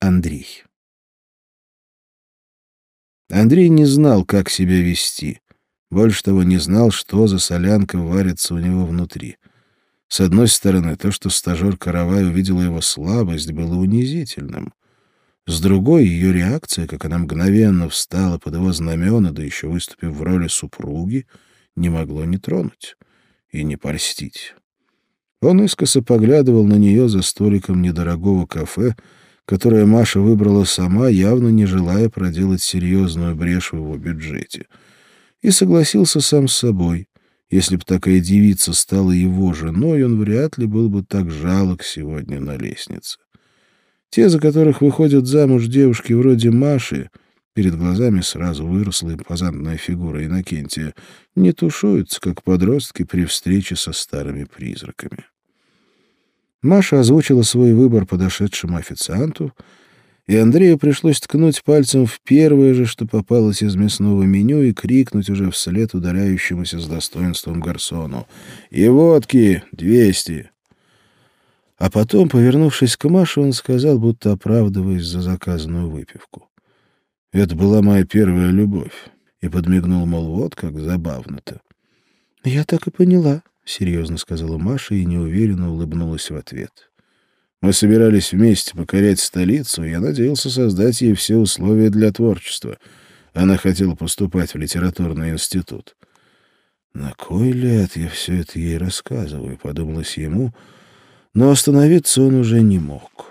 Андрей. Андрей не знал, как себя вести. Больше того, не знал, что за солянка варится у него внутри. С одной стороны, то, что стажер Каравай увидела его слабость, было унизительным. С другой, ее реакция, как она мгновенно встала под его знамена, да еще выступив в роли супруги, не могло не тронуть и не польстить. Он искоса поглядывал на нее за столиком недорогого кафе, которое Маша выбрала сама, явно не желая проделать серьезную брешь в его бюджете. И согласился сам с собой. Если бы такая девица стала его женой, он вряд ли был бы так жалок сегодня на лестнице. Те, за которых выходят замуж девушки вроде Маши, перед глазами сразу выросла импозантная фигура Иннокентия, не тушуются, как подростки при встрече со старыми призраками. Маша озвучила свой выбор подошедшему официанту, и Андрею пришлось ткнуть пальцем в первое же, что попалось из мясного меню, и крикнуть уже вслед удаляющемуся с достоинством гарсону. «И водки! Двести!» А потом, повернувшись к Маше, он сказал, будто оправдываясь за заказанную выпивку. «Это была моя первая любовь», и подмигнул, мол, вот как забавно-то. «Я так и поняла», — серьезно сказала Маша и неуверенно улыбнулась в ответ. «Мы собирались вместе покорять столицу, и я надеялся создать ей все условия для творчества. Она хотела поступать в литературный институт». «На кой ляд я все это ей рассказываю?» — подумалось ему, но остановиться он уже не мог.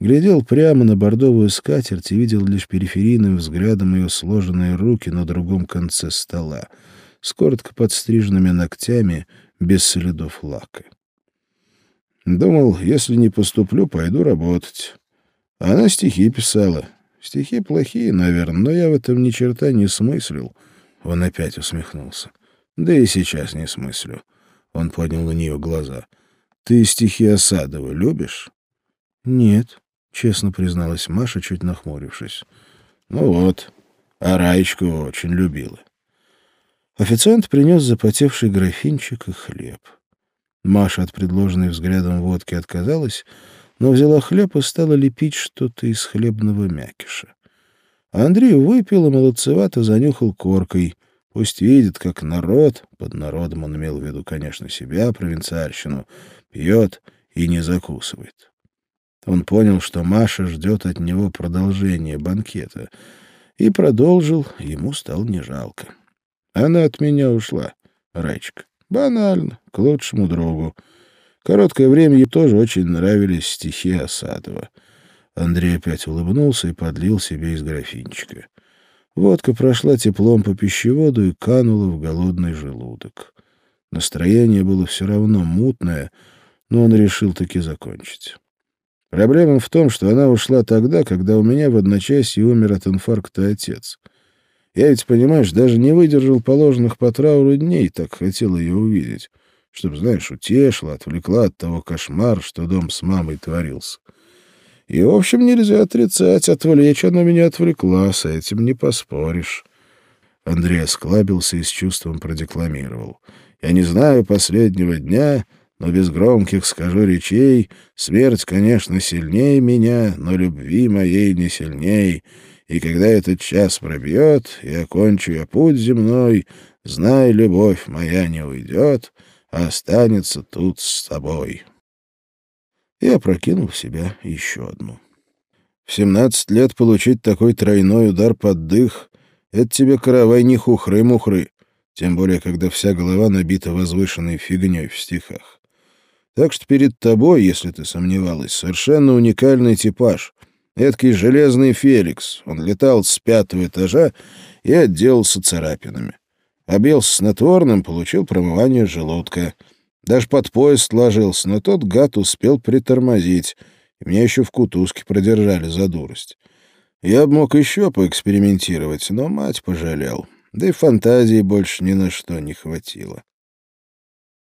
Глядел прямо на бордовую скатерть и видел лишь периферийным взглядом ее сложенные руки на другом конце стола — с коротко подстриженными ногтями, без следов лака. Думал, если не поступлю, пойду работать. Она стихи писала. Стихи плохие, наверное, но я в этом ни черта не смыслил. Он опять усмехнулся. Да и сейчас не смыслю. Он поднял на нее глаза. Ты стихи Осадова любишь? Нет, честно призналась Маша, чуть нахмурившись. Ну вот, а Раечку очень любила. Официант принес запотевший графинчик и хлеб. Маша от предложенной взглядом водки отказалась, но взяла хлеб и стала лепить что-то из хлебного мякиша. Андрей выпил и молодцевато занюхал коркой. Пусть видит, как народ, под народом он имел в виду, конечно, себя, провинциальщину, пьет и не закусывает. Он понял, что Маша ждет от него продолжения банкета, и продолжил, ему стало не жалко. Она от меня ушла, Рачка. Банально, к лучшему другу. Короткое время ей тоже очень нравились стихи Осадова. Андрей опять улыбнулся и подлил себе из графинчика. Водка прошла теплом по пищеводу и канула в голодный желудок. Настроение было все равно мутное, но он решил таки закончить. Проблема в том, что она ушла тогда, когда у меня в одночасье умер от инфаркта отец — я ведь, понимаешь, даже не выдержал положенных по трауру дней, так хотел ее увидеть. Чтоб, знаешь, утешила, отвлекла от того кошмара, что дом с мамой творился. И, в общем, нельзя отрицать, отвлечь она меня отвлекла, с этим не поспоришь. Андрей осклабился и с чувством продекламировал. «Я не знаю последнего дня, но без громких скажу речей, смерть, конечно, сильнее меня, но любви моей не сильней». И когда этот час пробьет, и окончу я путь земной, знай, любовь моя не уйдет, а останется тут с тобой. И опрокинул в себя еще одну. В семнадцать лет получить такой тройной удар под дых — это тебе каравай не хухры-мухры, тем более, когда вся голова набита возвышенной фигней в стихах. Так что перед тобой, если ты сомневалась, совершенно уникальный типаж — Эдакий железный Феликс. Он летал с пятого этажа и отделался царапинами. Обелся снотворным, получил промывание желудка. Даже под поезд ложился, но тот гад успел притормозить, и меня еще в кутузке продержали за дурость. Я бы мог еще поэкспериментировать, но мать пожалел. Да и фантазии больше ни на что не хватило.